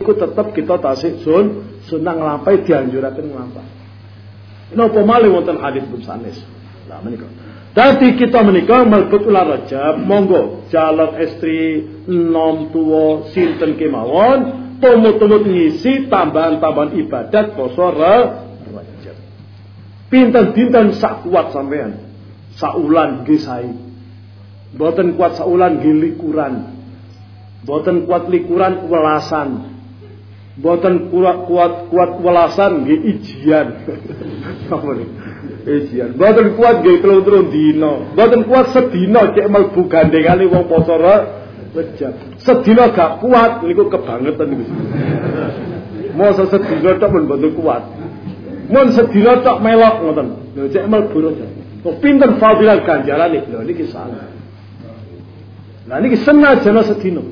Iku tetap kita tasik sun sunnah nglampahi dianjuraken nglampahi. Napa malih wonten hadis pun sanes. Lah menika. Dadi kita menika mlebet ulah Rajab, monggo calon istri nom tuwa sinten kemawon, tumut-tumut ngisi tambahan-tambahan ibadat poso Rajab. Pinten dinten sak kuat sampean. Saulan nggih sae. Kuat saulan nggih likuran. Kuat likuran welasan. Boten kuat kuat kuat welasan nggih ijian. Apa Ijian. Boten kuat nggih telung-telung dina. Boten kuat sedina cek mlebu gandengane wong poso Rejab. Sedina gak kuat niku kebangetan niku. Masa sedina tok pun boten kuat. Mun sedina tok melok ngoten. Lho cek mlebu Rejab. Kok pinten fadilah ganjarane lho niki salah. Lah niki senajana sedina.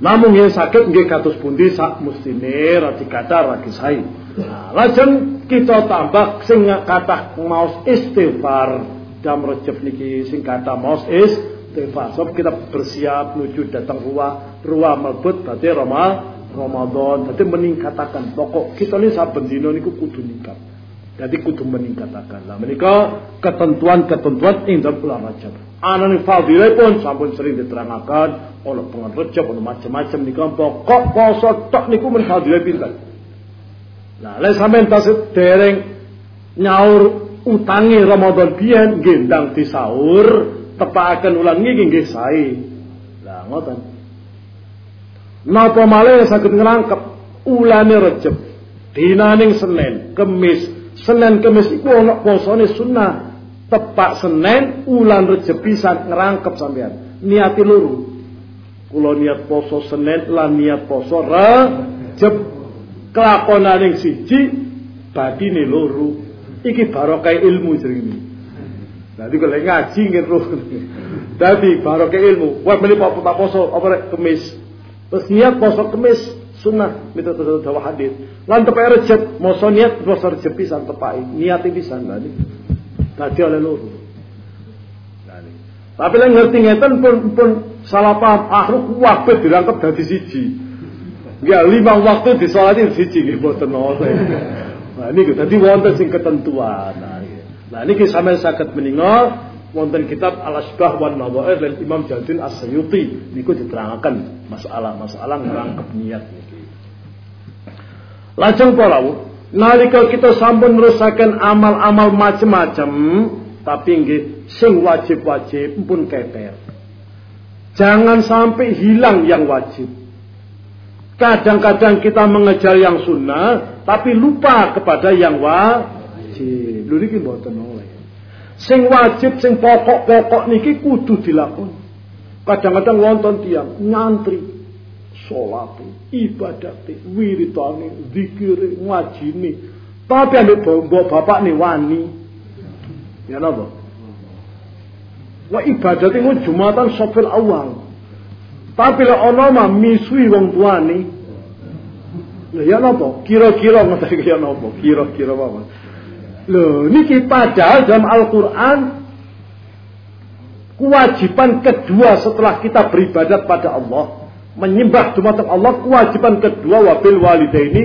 Namun yang sakit nggih kados pundi sak mustine ra dikata ra kisai. Nah, lajeng kita tambah sing kata maos istighfar jam Rejab niki sing kata maos istighfar. So kita bersiap menuju datang ruah, ruah melebut berarti Roma Ramadan. Jadi meningkatakan pokok kita ini saben dina niku kudu ningkat. Jadi kudu meningkatakan. Lah menika ketentuan-ketentuan ing dalam bulan Rajab. Anane fadilah pun sampun sering diterangkan oleh pengen Rajab oleh macam-macam nika pokok poso tok niku men fadilah pinten. Nah, lek sampean tasih dereng nyaur utangi Ramadan biyen gendang di sahur tepakaken ulang niki nggih sae. Lah ngoten. Napa malih saged ngrangkep ulane Rajab dinaning Senin, Kemis, Senin Kemis iku ana posone sunnah. Tepak Senin ulan Rejab pisan ngerangkep sampean. Niati loro. Kula niat poso Senin lan niat poso Rejab. Kelakonane siji batine loro. Iki barokah ilmu jenenge. Dadi kalau ngaji ngeruh. Dadi barokah ilmu. Wah apa poso apa rek Kemis. Terus niat poso Kemis sunnah miturut dawa hadis lan tepai rejep moso niat moso rejep pisan tepai niat pisan tadi tadi oleh loro tapi yang ngerti ngeten pun pun salah paham akhruk waktu dirangkap dari siji Ya lima waktu disolatin siji nggih boten oleh. Nah niku dadi wonten sing ketentuan. Nah, nah niki sampeyan saged meninga wonten kitab Al-Asbah wan Nadhair dan Imam Jadin As-Sayyuti niku diterangkan masalah-masalah ngerangkep niat niki. Lajeng para nalika kita sampun nerusaken amal-amal macem-macem tapi nggih sing wajib-wajib pun keter. Jangan sampai hilang yang wajib. Kadang-kadang kita mengejar yang sunnah tapi lupa kepada yang wajib. Lho niki mboten oleh. Sing wajib sing pokok-pokok niki kudu dilakoni. Kadang-kadang wonten tiang nyantri salate, ibadate, wiritane, zikire, ngajine. Tapi ambek mbok bapak nih wani. Ya napa? Wa ibadat iku Jumatan sofil awal. Tapi lek ana mah misui wong tuane. Lha ya napa? Kira-kira ngoten ya napa? Kira-kira apa? Lho, niki padahal dalam Al-Qur'an kewajiban kedua setelah kita beribadat pada Allah menyembah dumateng Allah kewajiban kedua wabil walidaini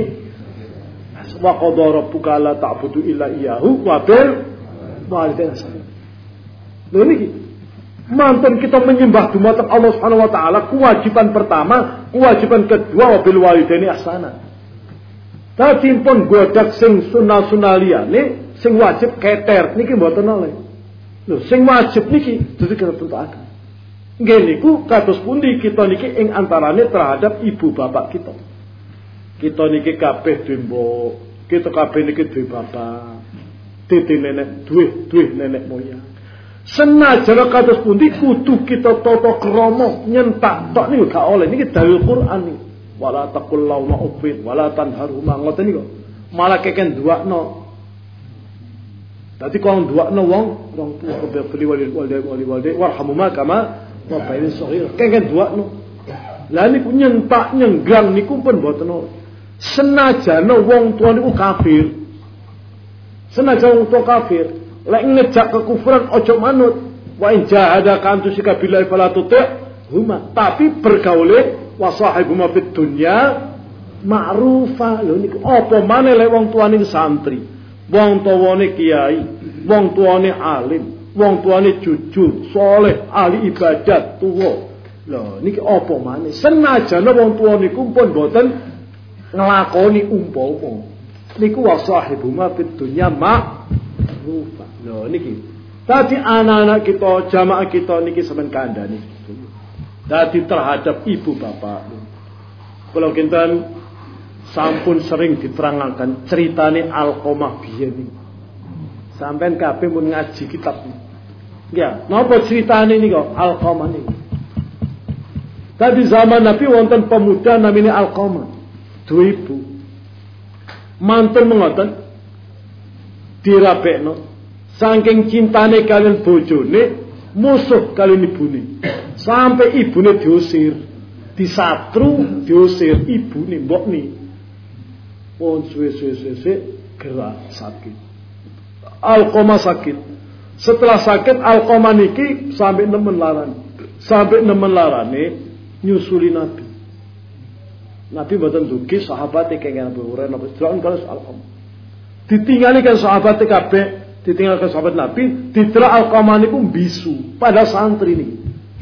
wa qadha rabbuka la ta'budu illa iyyahu wa bil walidaini Lho niki manten kita menyembah dumateng Allah Subhanahu wa taala kewajiban pertama, kewajiban kedua wabil walidaini ahsana. Dadi pun godak sing sunah-sunah liyane sing wajib keter niki mboten oleh. Lho sing wajib niki dadi kita tentaaken. Nggih niku kados pundi kita niki ing antarane terhadap ibu bapak kita. Kita niki kabeh duwe mbok, kita kabeh niki duwe bapak. Titi nenek duwe duwe nenek moyang. Senajan kados pundi kudu kita tata krama nyentak tok niku gak oleh niki dalil Quran niki. Wala taqul lauma uffin wala tanharuma ngoten niku. Malah keken duakno Dadi kalau duakno wong wong tuwa kebeli wali wali wali wali warhamuma kama Ini sohir, kengken dua no. Lah niku nyentak nyenggang niku pun boten Senajan wong tua niku kafir. Senajan wong tua kafir, lek ngejak kekufuran ojo manut. Wa in jahadaka an tusika billahi fala huma. Tapi bergaule wa sahibuma fid dunya ma'rufa lho niku apa maneh lek wong tuane santri wong tuane kiai wong tuane alim wong tuane jujur soleh ahli ibadat tuwa lho niki apa maneh? Senajan wong tuwa niku pun boten nglakoni umpama niku wa sahibuma fid dunya ma'rufa lho niki. Tadi anak-anak kita jamaah kita niki sampean kandhani. Dadi terhadap ibu bapak. Kalau kinten sampun sering diterangkan ceritane Alqomah biyen Sampai kabeh mun ngaji kitab. Ya, napa ceritane kok Alqomah niki? Tadi zaman Nabi wonten pemuda namanya Alqomah. Dua ibu. Mantan mengoten dirapekno saking cintane kalian bojone musuh kalian ibune sampai ibune diusir disatru diusir ibune mbok nih Pohon suwe-suwe-suwe gerak sakit. Alkoma sakit. Setelah sakit Alkoma niki sampai nemen laran. Sampai nemen larane nyusuli Nabi. Nabi mboten dugi sahabat kenging Abu Hurairah napa delok kalau Alkoma. Ditingali kan sahabat kabeh, ditinggalkan sahabat Nabi, ditelok Alkoma niku bisu pada santri nih.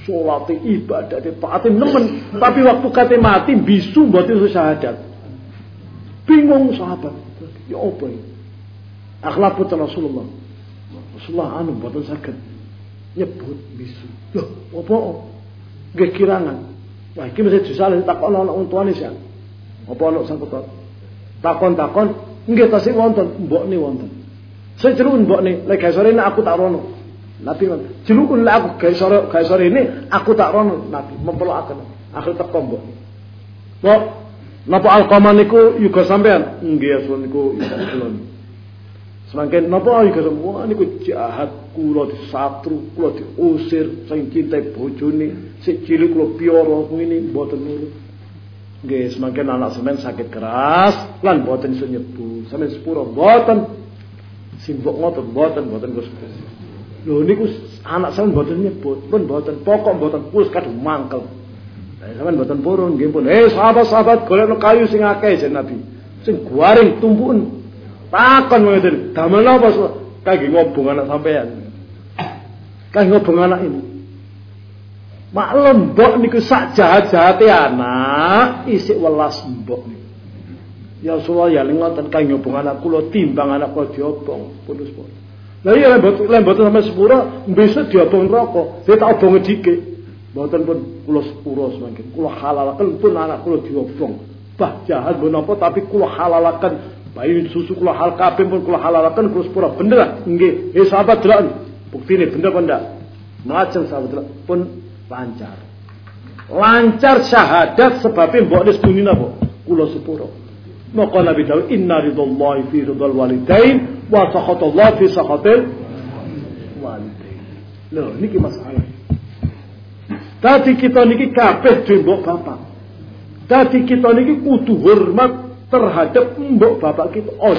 Sholat ibadah taati nemen, tapi waktu kate mati bisu mboten syahadat. Bingung sahabat. Ya apa ini? Akhlak putra Rasulullah. Rasulullah anu buatan sakit. Nyebut bisu. Loh, apa? Gak kirangan. Wah, ini takon ana wong tuane sih. Apa ana sangkut takon-takon nggih tasih wonten, mbokne wonten. Saya jerun mbokne, lek gawe sore ini aku tak rono. Nabi ngoten. Jelukun lek aku gawe sore gawe sore ini aku tak rono. Nabi memperlakukan. Akhir teko mbok. Mbok, Napa Alqamah niku yuga sampean? Nggih asun niku Semangken napa yuga semua niku jahat kula disatru, kula diusir sing cinta bojone, sik cilik kula piara ngene mboten nurut. Nggih semangken anak semen sakit keras lan mboten iso nyebu. Sampeyan sepuro mboten. Simbok ngoten mboten mboten Gus. Lho niku anak sampeyan mboten nyebut, pun mboten pokok mboten pulus kadung mangkel. Sampeyan mboten purun nggih pun. Eh sahabat-sahabat golekno kayu sing akeh jen Nabi. Sing guaring tumpuken. Takon ngoten. Damel napa kangge ngobong anak sampean. Kangge ngobong anak ini. Maklum mbok niku sak jahat-jahate anak isik welas mbok niku. Ya Rasulullah ya ngoten kangge ngobong anak kula timbang anak kula diobong. Pun-pun. Lah iya lembot lembot sampe sepura besok diobong rokok. Dia tak obong dikit. Mboten pun kula sepuro semangkin. Kula halalaken pun anak kula diobong. Bah jahat pun apa tapi kula halalaken bayi susu kula hal kabeh pun kula halalaken kula sepuro bener nggih. Eh sahabat delok buktine bener apa ndak? Macam sahabat delok pun lancar. Lancar syahadat sebabnya mbok des bunyi napa? Kula sepuro. Maka Nabi Dawud inna ridallahi fi ridal walidain wa sakhatallah fi sakhatil walidain. Loh, niki masalah. Dadi kita niki kabeh mbok bapak. Dadi kita niki kudu hormat terhadap mbok bapak kita. Oh.